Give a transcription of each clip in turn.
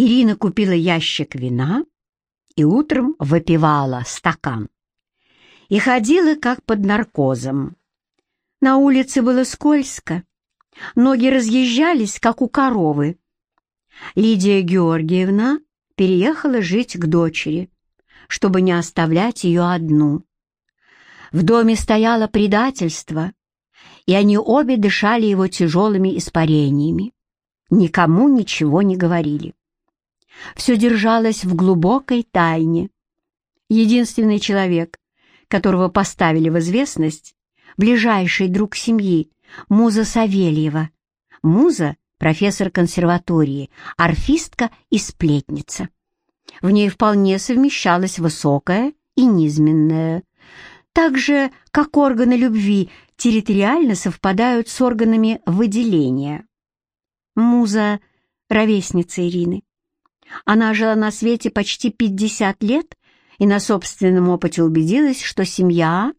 Ирина купила ящик вина и утром выпивала стакан. И ходила как под наркозом. На улице было скользко, ноги разъезжались, как у коровы. Лидия Георгиевна переехала жить к дочери, чтобы не оставлять ее одну. В доме стояло предательство, и они обе дышали его тяжелыми испарениями. Никому ничего не говорили. Все держалось в глубокой тайне. Единственный человек, которого поставили в известность, ближайший друг семьи, Муза Савельева. Муза — профессор консерватории, арфистка и сплетница. В ней вполне совмещалось высокое и низменное. Так же, как органы любви территориально совпадают с органами выделения. Муза — ровесница Ирины. Она жила на свете почти 50 лет и на собственном опыте убедилась, что семья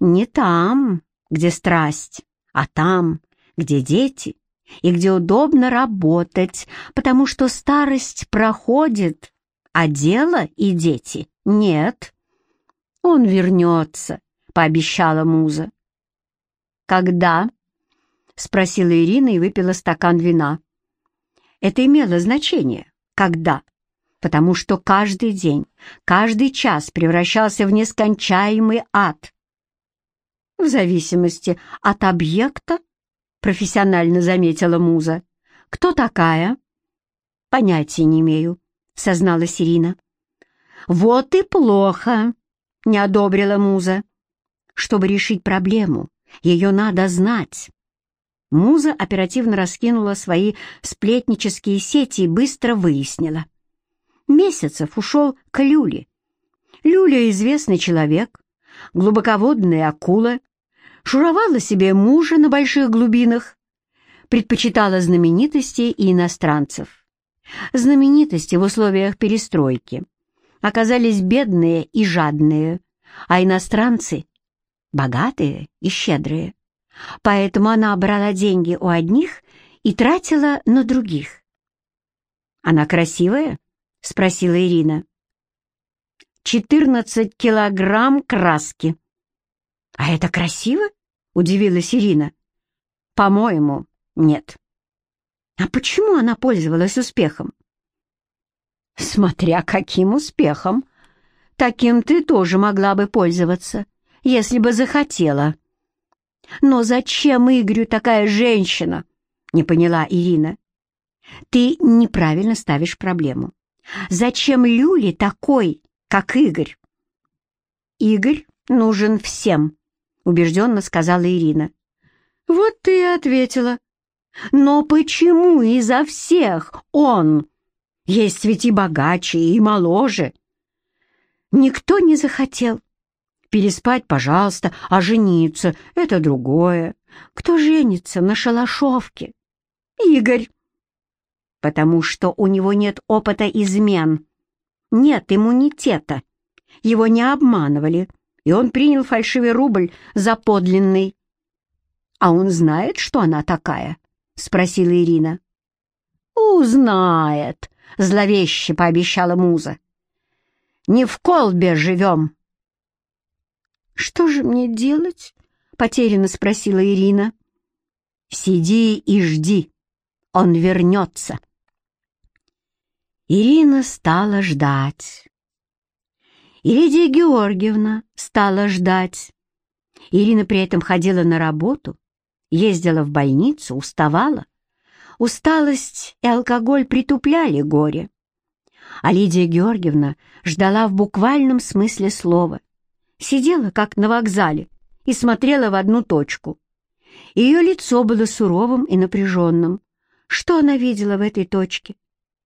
не там, где страсть, а там, где дети и где удобно работать, потому что старость проходит, а дело и дети нет. «Он вернется», — пообещала Муза. «Когда?» — спросила Ирина и выпила стакан вина. Это имело значение когда, потому что каждый день, каждый час превращался в нескончаемый ад. В зависимости от объекта, профессионально заметила Муза. Кто такая? Понятия не имею, созналась Ирина. Вот и плохо, не одобрила Муза. Чтобы решить проблему, ее надо знать. Муза оперативно раскинула свои сплетнические сети и быстро выяснила. Месяцев ушел к Люле. Люля — известный человек, глубоководная акула, шуровала себе мужа на больших глубинах, предпочитала знаменитостей и иностранцев. Знаменитости в условиях перестройки оказались бедные и жадные, а иностранцы — богатые и щедрые. Поэтому она брала деньги у одних и тратила на других. «Она красивая?» — спросила Ирина. «Четырнадцать килограмм краски». «А это красиво?» — удивилась Ирина. «По-моему, нет». «А почему она пользовалась успехом?» «Смотря каким успехом. Таким ты тоже могла бы пользоваться, если бы захотела». «Но зачем Игорю такая женщина?» — не поняла Ирина. «Ты неправильно ставишь проблему. Зачем Люле такой, как Игорь?» «Игорь нужен всем», — убежденно сказала Ирина. «Вот ты и ответила. Но почему изо всех он? Есть ведь и богаче, и моложе». Никто не захотел. Переспать, пожалуйста, а жениться — это другое. Кто женится на шалашовке? Игорь. Потому что у него нет опыта измен. Нет иммунитета. Его не обманывали, и он принял фальшивый рубль за подлинный. «А он знает, что она такая?» — спросила Ирина. «Узнает», — зловеще пообещала Муза. «Не в колбе живем, «Что же мне делать?» — потерянно спросила Ирина. «Сиди и жди, он вернется». Ирина стала ждать. И Лидия Георгиевна стала ждать. Ирина при этом ходила на работу, ездила в больницу, уставала. Усталость и алкоголь притупляли горе. А Лидия Георгиевна ждала в буквальном смысле слова — сидела, как на вокзале, и смотрела в одну точку. Ее лицо было суровым и напряженным. Что она видела в этой точке?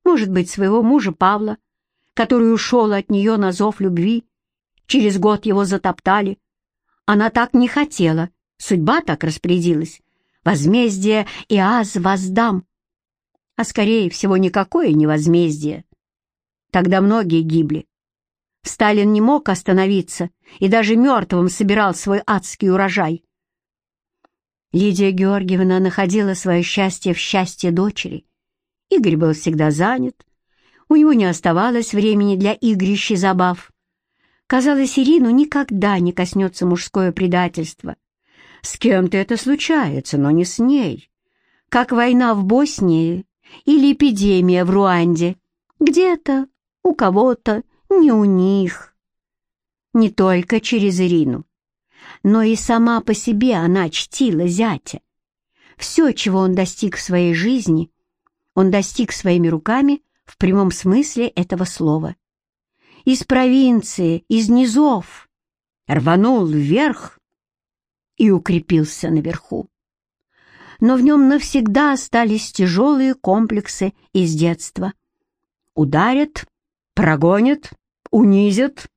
Может быть, своего мужа Павла, который ушел от нее на зов любви. Через год его затоптали. Она так не хотела, судьба так распорядилась. Возмездие и аз воздам. А скорее всего, никакое не возмездие. Тогда многие гибли. Сталин не мог остановиться и даже мертвым собирал свой адский урожай. Лидия Георгиевна находила свое счастье в счастье дочери. Игорь был всегда занят, У него не оставалось времени для игрищ и забав. Казалось, Ирину никогда не коснется мужское предательство. С кем-то это случается, но не с ней. Как война в Боснии или эпидемия в Руанде. Где-то, у кого-то, не у них. Не только через Ирину, но и сама по себе она чтила зятя. Все, чего он достиг в своей жизни, он достиг своими руками в прямом смысле этого слова. Из провинции, из низов, рванул вверх и укрепился наверху. Но в нем навсегда остались тяжелые комплексы из детства. Ударят, прогонят, унизят.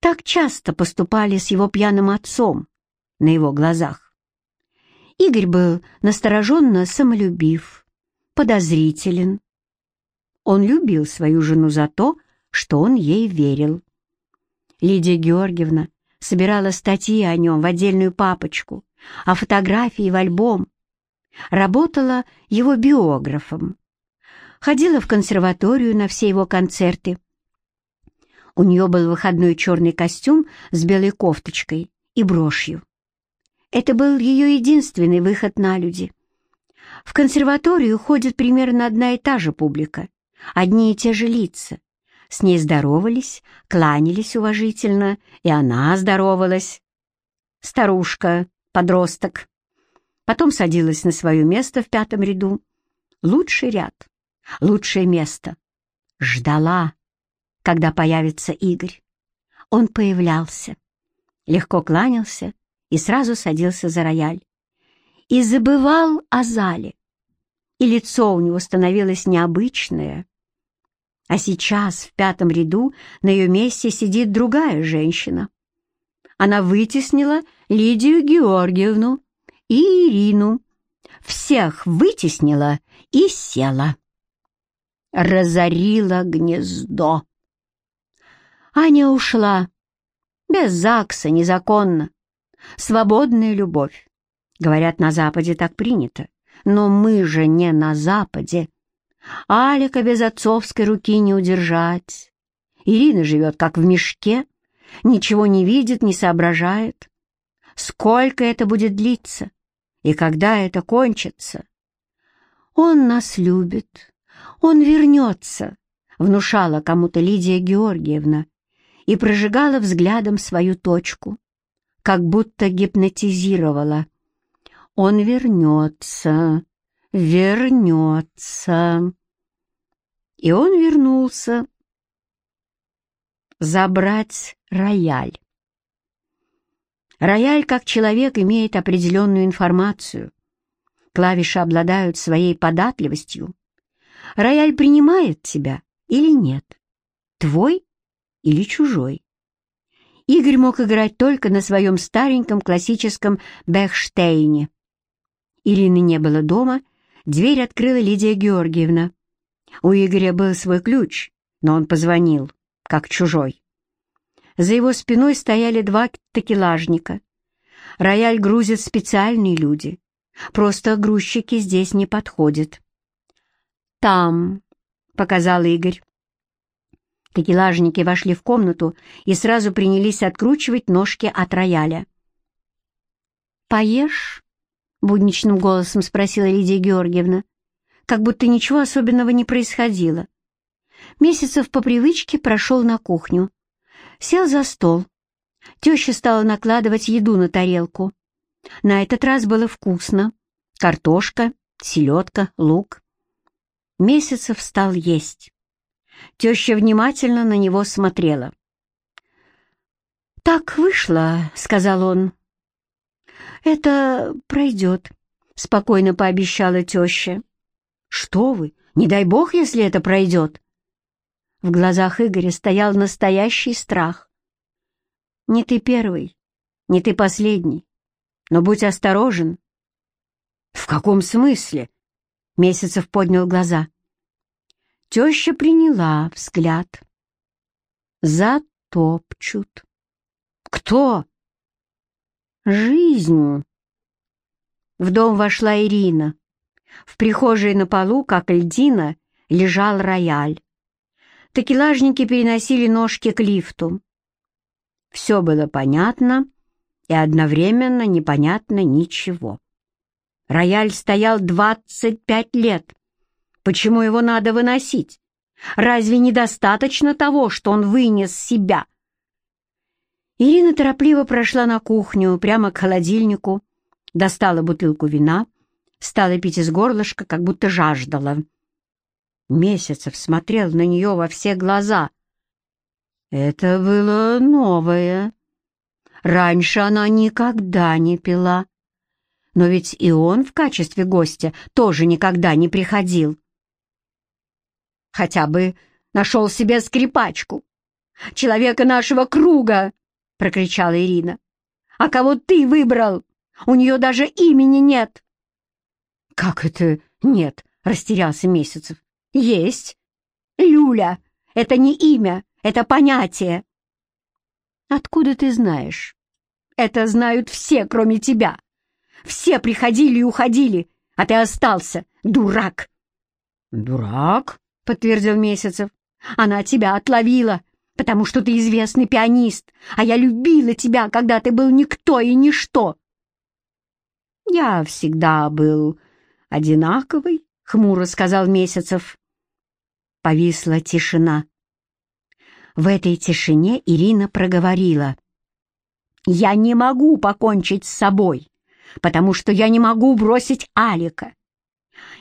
Так часто поступали с его пьяным отцом на его глазах. Игорь был настороженно самолюбив, подозрителен. Он любил свою жену за то, что он ей верил. Лидия Георгиевна собирала статьи о нем в отдельную папочку, а фотографии в альбом. Работала его биографом. Ходила в консерваторию на все его концерты. У нее был выходной черный костюм с белой кофточкой и брошью. Это был ее единственный выход на люди. В консерваторию ходит примерно одна и та же публика, одни и те же лица. С ней здоровались, кланялись уважительно, и она здоровалась. Старушка, подросток. Потом садилась на свое место в пятом ряду. Лучший ряд, лучшее место. Ждала, когда появится Игорь. Он появлялся, легко кланялся и сразу садился за рояль. И забывал о зале. И лицо у него становилось необычное. А сейчас в пятом ряду на ее месте сидит другая женщина. Она вытеснила Лидию Георгиевну и Ирину. Всех вытеснила и села. Разорила гнездо. Аня ушла. Без ЗАГСа, незаконно. Свободная любовь. Говорят, на Западе так принято. Но мы же не на Западе. Алика без отцовской руки не удержать. Ирина живет как в мешке, ничего не видит, не соображает. Сколько это будет длиться? И когда это кончится? Он нас любит, он вернется, внушала кому-то Лидия Георгиевна, и прожигала взглядом свою точку, как будто гипнотизировала. «Он вернется, вернется». И он вернулся забрать рояль. Рояль, как человек, имеет определенную информацию. Клавиши обладают своей податливостью. Рояль принимает тебя или нет? Твой или чужой. Игорь мог играть только на своем стареньком классическом Бехштейне. Ирины не было дома, дверь открыла Лидия Георгиевна. У Игоря был свой ключ, но он позвонил, как чужой. За его спиной стояли два такелажника. Рояль грузят специальные люди. Просто грузчики здесь не подходят. «Там», — показал Игорь. Такелажники вошли в комнату и сразу принялись откручивать ножки от рояля. «Поешь?» — будничным голосом спросила Лидия Георгиевна, как будто ничего особенного не происходило. Месяцев по привычке прошел на кухню. Сел за стол. Теща стала накладывать еду на тарелку. На этот раз было вкусно. Картошка, селедка, лук. Месяцев стал есть. Теща внимательно на него смотрела. «Так вышло», — сказал он. «Это пройдет», — спокойно пообещала теща. «Что вы? Не дай бог, если это пройдет!» В глазах Игоря стоял настоящий страх. «Не ты первый, не ты последний, но будь осторожен». «В каком смысле?» — Месяцев поднял глаза. Теща приняла взгляд. Затопчут. Кто? Жизнь. В дом вошла Ирина. В прихожей на полу, как льдина, лежал рояль. такелажники переносили ножки к лифту. Все было понятно и одновременно непонятно ничего. Рояль стоял 25 лет. Почему его надо выносить? Разве недостаточно того, что он вынес себя? Ирина торопливо прошла на кухню, прямо к холодильнику, достала бутылку вина, стала пить из горлышка, как будто жаждала. Месяцев смотрел на нее во все глаза. Это было новое. Раньше она никогда не пила. Но ведь и он в качестве гостя тоже никогда не приходил. Хотя бы нашел себе скрипачку. Человека нашего круга, — прокричала Ирина. А кого ты выбрал? У нее даже имени нет. Как это нет? — растерялся Месяцев. Есть. Люля. Это не имя, это понятие. Откуда ты знаешь? Это знают все, кроме тебя. Все приходили и уходили, а ты остался, дурак. Дурак, подтвердил Месяцев. Она тебя отловила, потому что ты известный пианист, а я любила тебя, когда ты был никто и ничто. Я всегда был одинаковый, хмуро сказал Месяцев. Повисла тишина. В этой тишине Ирина проговорила. «Я не могу покончить с собой, потому что я не могу бросить Алика.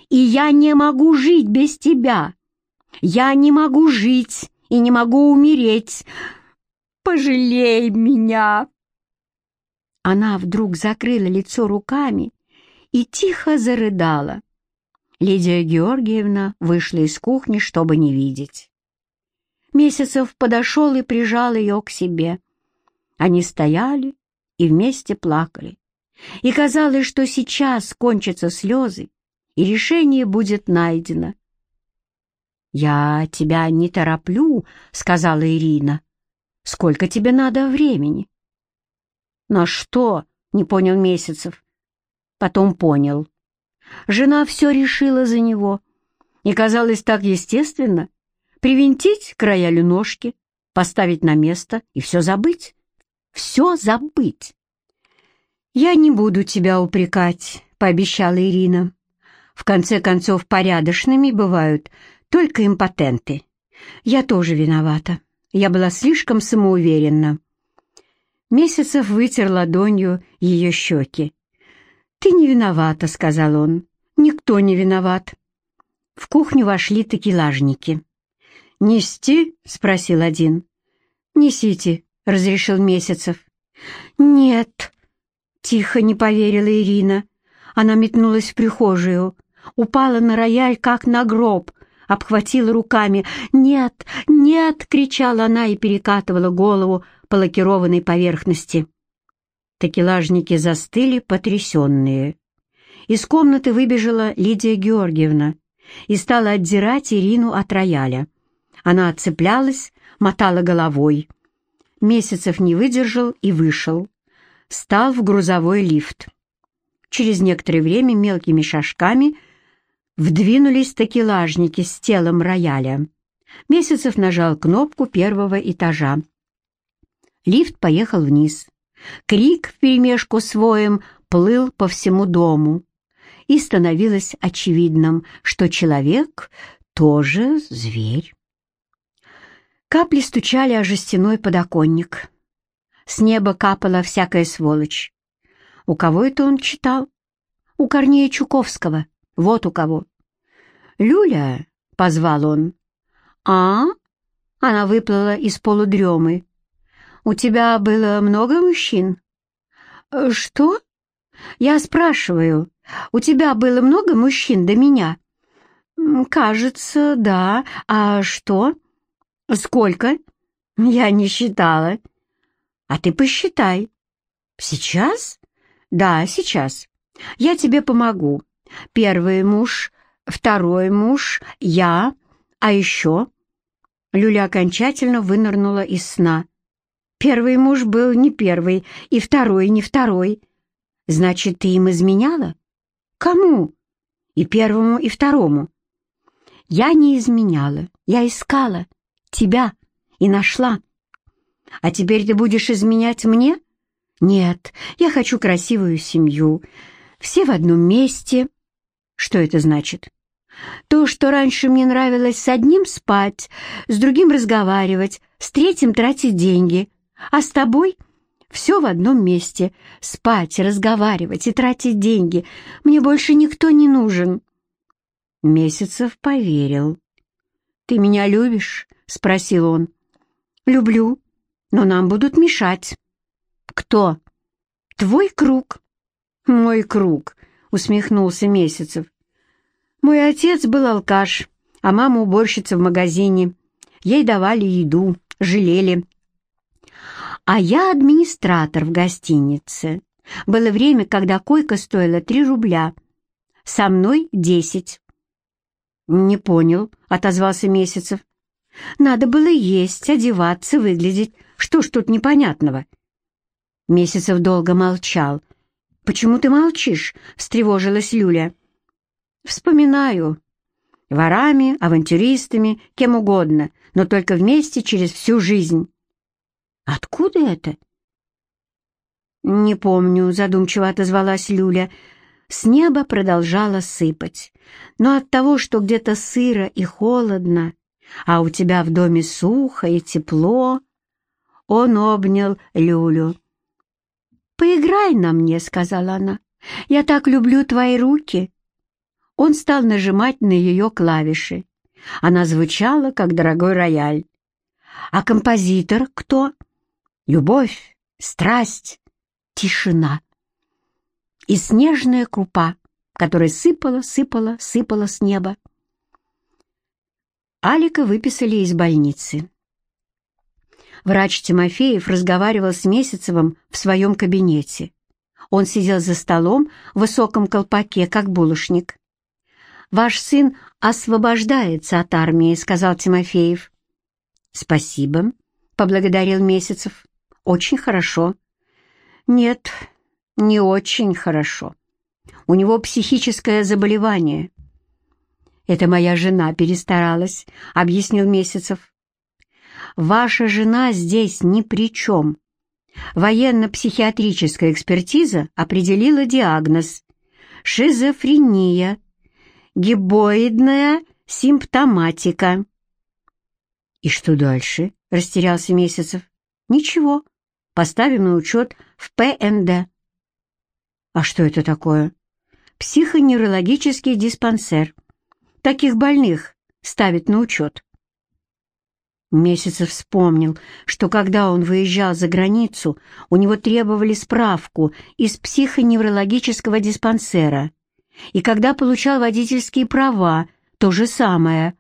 И я не могу жить без тебя. Я не могу жить и не могу умереть. Пожалей меня!» Она вдруг закрыла лицо руками и тихо зарыдала. Лидия Георгиевна вышла из кухни, чтобы не видеть. Месяцев подошел и прижал ее к себе. Они стояли и вместе плакали. И казалось, что сейчас кончатся слезы, и решение будет найдено. «Я тебя не тороплю», — сказала Ирина. «Сколько тебе надо времени?» «На что?» — не понял Месяцев. Потом понял. Жена все решила за него. И казалось так естественно привинтить к роялю ножки, поставить на место и все забыть. Все забыть. «Я не буду тебя упрекать», — пообещала Ирина. «В конце концов, порядочными бывают только импотенты. Я тоже виновата. Я была слишком самоуверенна». Месяцев вытер ладонью ее щеки. «Ты не виновата», — сказал он. «Никто не виноват». В кухню вошли такелажники. «Нести?» — спросил один. «Несите», — разрешил Месяцев. «Нет», — тихо не поверила Ирина. Она метнулась в прихожую, упала на рояль, как на гроб, обхватила руками. «Нет, нет!» — кричала она и перекатывала голову по лакированной поверхности. Такелажники застыли, потрясенные. Из комнаты выбежала Лидия Георгиевна и стала отдирать Ирину от рояля. Она отцеплялась, мотала головой. Месяцев не выдержал и вышел. Стал в грузовой лифт. Через некоторое время мелкими шажками вдвинулись такелажники с телом рояля. Месяцев нажал кнопку первого этажа. Лифт поехал вниз. Крик вперемешку с воем плыл по всему дому, и становилось очевидным, что человек тоже зверь. Капли стучали о жестяной подоконник. С неба капала всякая сволочь. У кого это он читал? У Корнея Чуковского. Вот у кого. «Люля!» — позвал он. «А?» — она выплыла из полудремы. «У тебя было много мужчин?» «Что?» «Я спрашиваю, у тебя было много мужчин до меня?» «Кажется, да. А что?» «Сколько?» «Я не считала». «А ты посчитай». «Сейчас?» «Да, сейчас. Я тебе помогу. Первый муж, второй муж, я, а еще...» Люля окончательно вынырнула из сна. Первый муж был не первый, и второй не второй. Значит, ты им изменяла? Кому? И первому, и второму. Я не изменяла, я искала, тебя и нашла. А теперь ты будешь изменять мне? Нет, я хочу красивую семью. Все в одном месте. Что это значит? То, что раньше мне нравилось с одним спать, с другим разговаривать, с третьим тратить деньги, а с тобой все в одном месте. Спать, разговаривать и тратить деньги. Мне больше никто не нужен. Месяцев поверил. «Ты меня любишь?» — спросил он. «Люблю, но нам будут мешать». «Кто?» «Твой круг». «Мой круг», — усмехнулся Месяцев. «Мой отец был алкаш, а мама уборщица в магазине. Ей давали еду, жалели. А я администратор в гостинице. Было время, когда койка стоила три рубля. Со мной десять. «Не понял», — отозвался Месяцев. «Надо было есть, одеваться, выглядеть. Что ж тут непонятного?» Месяцев долго молчал. «Почему ты молчишь?» — встревожилась Люля. «Вспоминаю. Ворами, авантюристами, кем угодно, но только вместе через всю жизнь». «Откуда это?» «Не помню», — задумчиво отозвалась Люля. С неба продолжало сыпать, но от того, что где-то сыро и холодно, а у тебя в доме сухо и тепло, он обнял Люлю. «Поиграй на мне», — сказала она. «Я так люблю твои руки». Он стал нажимать на ее клавиши. Она звучала, как дорогой рояль. «А композитор кто?» «Любовь, страсть, тишина» и снежная крупа, которая сыпала, сыпала, сыпала с неба. Алика выписали из больницы. Врач Тимофеев разговаривал с Месяцевым в своем кабинете. Он сидел за столом в высоком колпаке, как булочник. «Ваш сын освобождается от армии», — сказал Тимофеев. «Спасибо», — поблагодарил Месяцев. «Очень хорошо». «Нет, не очень хорошо. У него психическое заболевание. Это моя жена перестаралась, объяснил Месяцев. Ваша жена здесь ни при чем. Военно-психиатрическая экспертиза определила диагноз – шизофрения, гибоидная симптоматика. «И что дальше?» – растерялся Месяцев. «Ничего. Поставим на учет в ПНД». А что это такое? Психоневрологический диспансер. Таких больных ставят на учет. Месяцев вспомнил, что когда он выезжал за границу, у него требовали справку из психоневрологического диспансера. И когда получал водительские права, то же самое.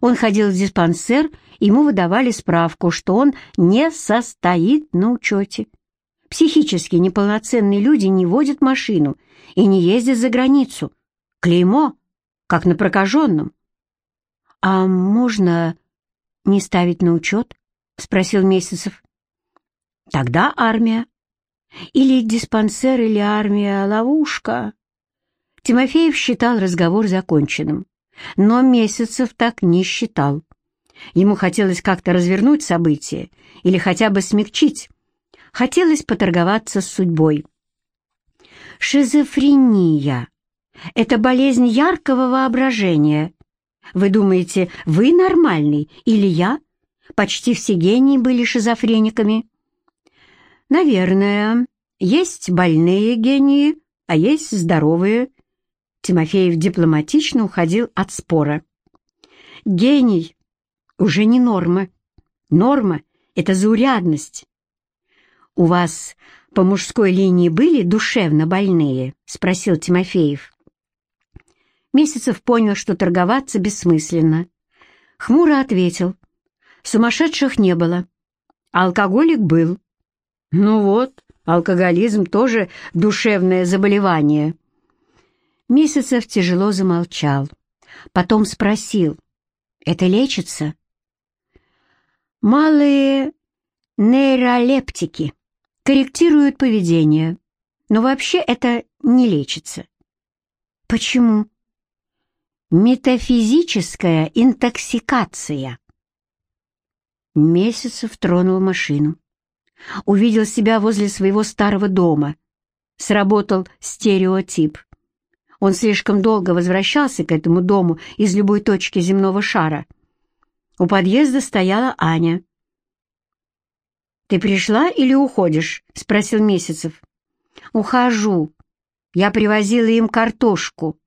Он ходил в диспансер, ему выдавали справку, что он не состоит на учете. Психически неполноценные люди не водят машину и не ездят за границу. Клеймо, как на прокаженном. «А можно не ставить на учет?» — спросил Месяцев. «Тогда армия. Или диспансер, или армия — ловушка». Тимофеев считал разговор законченным, но Месяцев так не считал. Ему хотелось как-то развернуть события или хотя бы смягчить, Хотелось поторговаться с судьбой. Шизофрения — это болезнь яркого воображения. Вы думаете, вы нормальный или я? Почти все гении были шизофрениками. Наверное, есть больные гении, а есть здоровые. Тимофеев дипломатично уходил от спора. Гений уже не норма. Норма — это заурядность. «У вас по мужской линии были душевно больные?» — спросил Тимофеев. Месяцев понял, что торговаться бессмысленно. Хмуро ответил. «Сумасшедших не было. Алкоголик был». «Ну вот, алкоголизм тоже душевное заболевание». Месяцев тяжело замолчал. Потом спросил. «Это лечится?» «Малые нейролептики», корректируют поведение, но вообще это не лечится. Почему? Метафизическая интоксикация. Месяцев тронул машину. Увидел себя возле своего старого дома. Сработал стереотип. Он слишком долго возвращался к этому дому из любой точки земного шара. У подъезда стояла Аня. «Ты пришла или уходишь?» — спросил Месяцев. «Ухожу. Я привозила им картошку».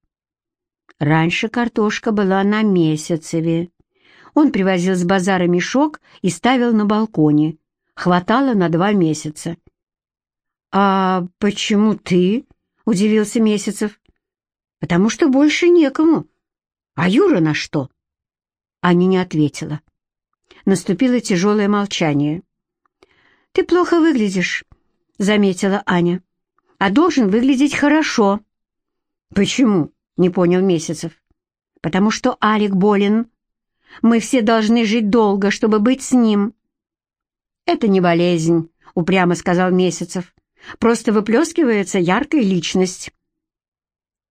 Раньше картошка была на Месяцеве. Он привозил с базара мешок и ставил на балконе. Хватало на два месяца. «А почему ты?» — удивился Месяцев. «Потому что больше некому. А Юра на что?» Аня не ответила. Наступило тяжелое молчание. «Ты плохо выглядишь», — заметила Аня. «А должен выглядеть хорошо». «Почему?» — не понял Месяцев. «Потому что Алик болен. Мы все должны жить долго, чтобы быть с ним». «Это не болезнь», — упрямо сказал Месяцев. «Просто выплескивается яркая личность».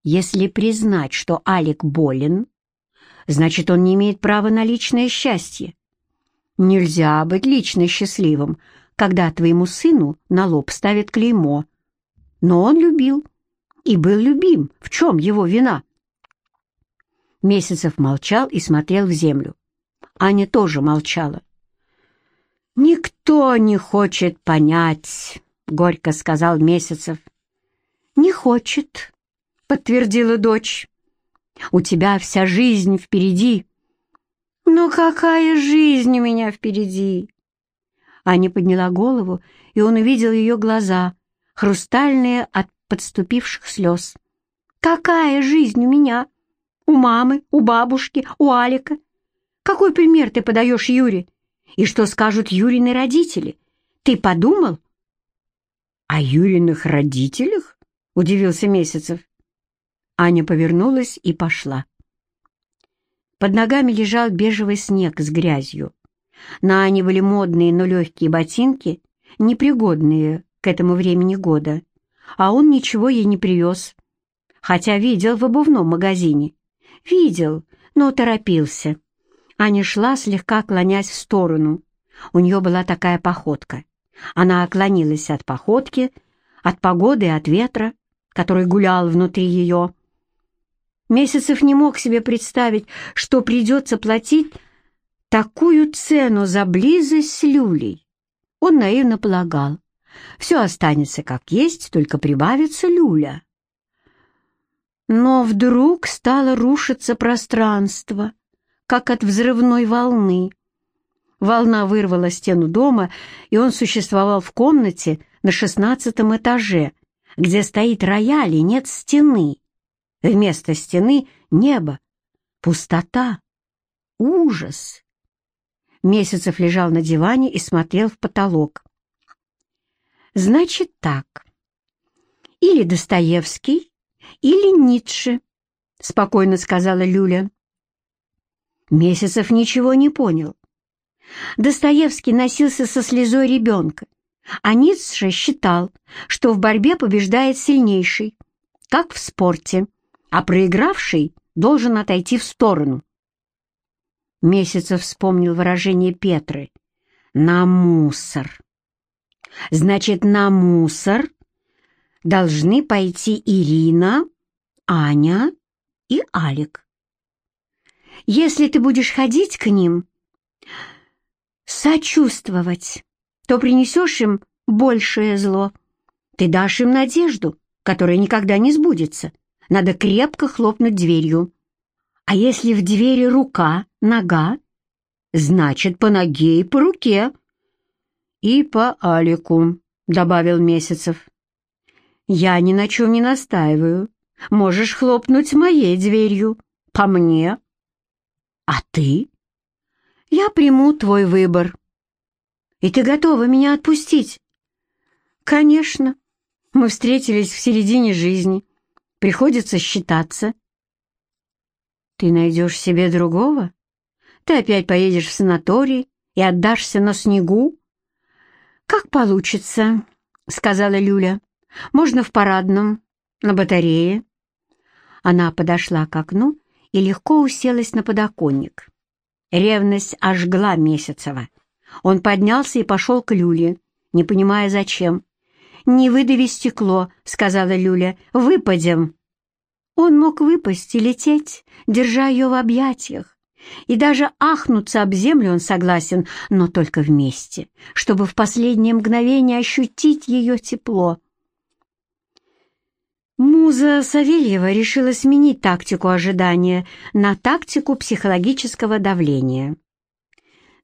Если признать, что Алик болен, значит, он не имеет права на личное счастье. Нельзя быть лично счастливым, когда твоему сыну на лоб ставят клеймо. Но он любил и был любим. В чем его вина? Месяцев молчал и смотрел в землю. Аня тоже молчала. «Никто не хочет понять», — горько сказал Месяцев. «Не хочет», — подтвердила дочь. «У тебя вся жизнь впереди». «Ну какая жизнь у меня впереди? Аня подняла голову, и он увидел ее глаза, хрустальные от подступивших слез. «Какая жизнь у меня? У мамы, у бабушки, у Алика? Какой пример ты подаешь Юре? И что скажут Юрины родители? Ты подумал?» «О Юриных родителях?» — удивился Месяцев. Аня повернулась и пошла. Под ногами лежал бежевый снег с грязью. На Ане были модные, но легкие ботинки, непригодные к этому времени года, а он ничего ей не привез. Хотя видел в обувном магазине. Видел, но торопился. Аня шла, слегка клонясь в сторону. У нее была такая походка. Она оклонилась от походки, от погоды и от ветра, который гулял внутри ее. Месяцев не мог себе представить, что придется платить такую цену за близость с Люлей. Он наивно полагал, все останется как есть, только прибавится Люля. Но вдруг стало рушиться пространство, как от взрывной волны. Волна вырвала стену дома, и он существовал в комнате на шестнадцатом этаже, где стоит рояль и нет стены. Вместо стены — небо, пустота, ужас. Месяцев лежал на диване и смотрел в потолок. «Значит так. Или Достоевский, или Ницше», — спокойно сказала Люля. Месяцев ничего не понял. Достоевский носился со слезой ребенка, а Ницше считал, что в борьбе побеждает сильнейший, как в спорте, а проигравший должен отойти в сторону. Месяцев вспомнил выражение Петры. «На мусор». «Значит, на мусор должны пойти Ирина, Аня и Алик. Если ты будешь ходить к ним, сочувствовать, то принесешь им большее зло. Ты дашь им надежду, которая никогда не сбудется. Надо крепко хлопнуть дверью. А если в двери рука, нога, значит, по ноге и по руке. И по Алику, добавил Месяцев. Я ни на чем не настаиваю. Можешь хлопнуть моей дверью. По мне. А ты? Я приму твой выбор. И ты готова меня отпустить? Конечно. Мы встретились в середине жизни. Приходится считаться. Ты найдешь себе другого? Ты опять поедешь в санаторий и отдашься на снегу? Как получится, сказала Люля. Можно в парадном, на батарее. Она подошла к окну и легко уселась на подоконник. Ревность ожгла Месяцева. Он поднялся и пошел к Люле, не понимая, зачем. «Не выдави стекло», — сказала Люля, — «выпадем». Он мог выпасть и лететь, держа ее в объятиях. И даже ахнуться об землю он согласен, но только вместе, чтобы в последнее мгновение ощутить ее тепло. Муза Савельева решила сменить тактику ожидания на тактику психологического давления.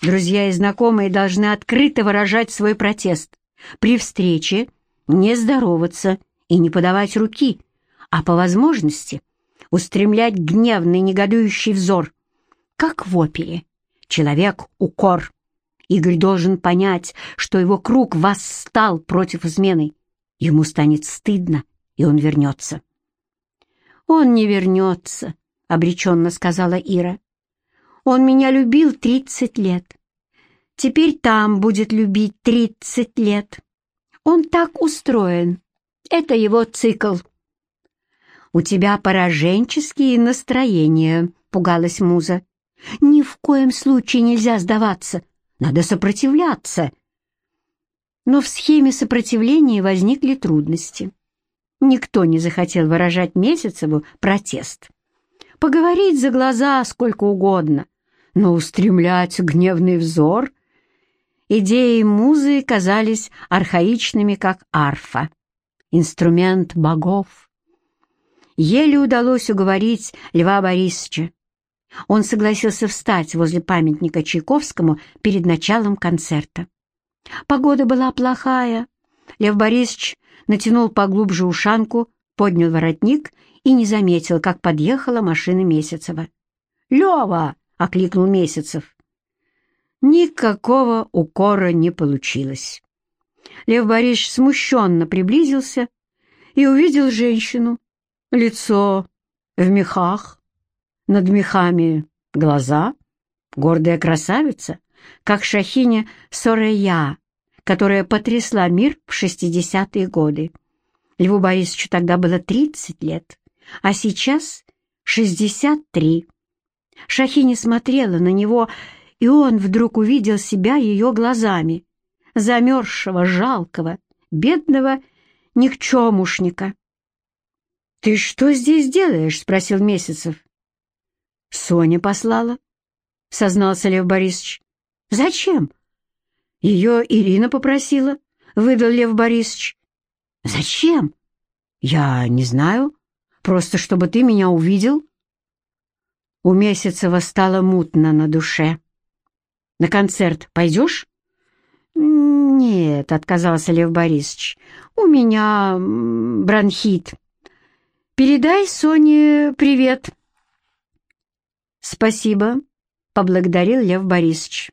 Друзья и знакомые должны открыто выражать свой протест. При встрече не здороваться и не подавать руки, а по возможности устремлять гневный негодующий взор, как в опере. Человек — укор. Игорь должен понять, что его круг восстал против измены. Ему станет стыдно, и он вернется. «Он не вернется», — обреченно сказала Ира. «Он меня любил тридцать лет. Теперь там будет любить тридцать лет. Он так устроен. Это его цикл». «У тебя пораженческие настроения», — пугалась Муза. Ни в коем случае нельзя сдаваться, надо сопротивляться. Но в схеме сопротивления возникли трудности. Никто не захотел выражать Месяцеву протест. Поговорить за глаза сколько угодно, но устремлять гневный взор... Идеи музы казались архаичными, как арфа, инструмент богов. Еле удалось уговорить Льва Борисовича он согласился встать возле памятника Чайковскому перед началом концерта. Погода была плохая. Лев Борисович натянул поглубже ушанку, поднял воротник и не заметил, как подъехала машина Месяцева. «Лева!» — окликнул Месяцев. Никакого укора не получилось. Лев Борисович смущенно приблизился и увидел женщину. Лицо в мехах, над мехами глаза, гордая красавица, как Шахиня Сорея, которая потрясла мир в 60-е годы. Льву Борисовичу тогда было 30 лет, а сейчас 63. Шахиня смотрела на него, и он вдруг увидел себя ее глазами, замерзшего, жалкого, бедного никчемушника. «Ты что здесь делаешь?» — спросил Месяцев. Соня послала, — сознался Лев Борисович. Зачем? Ее Ирина попросила, — выдал Лев Борисович. Зачем? Я не знаю. Просто чтобы ты меня увидел. У Месяцева стало мутно на душе. На концерт пойдешь? «Нет», — отказался Лев Борисович, — «у меня бронхит. Передай Соне привет». «Спасибо», — поблагодарил Лев Борисович.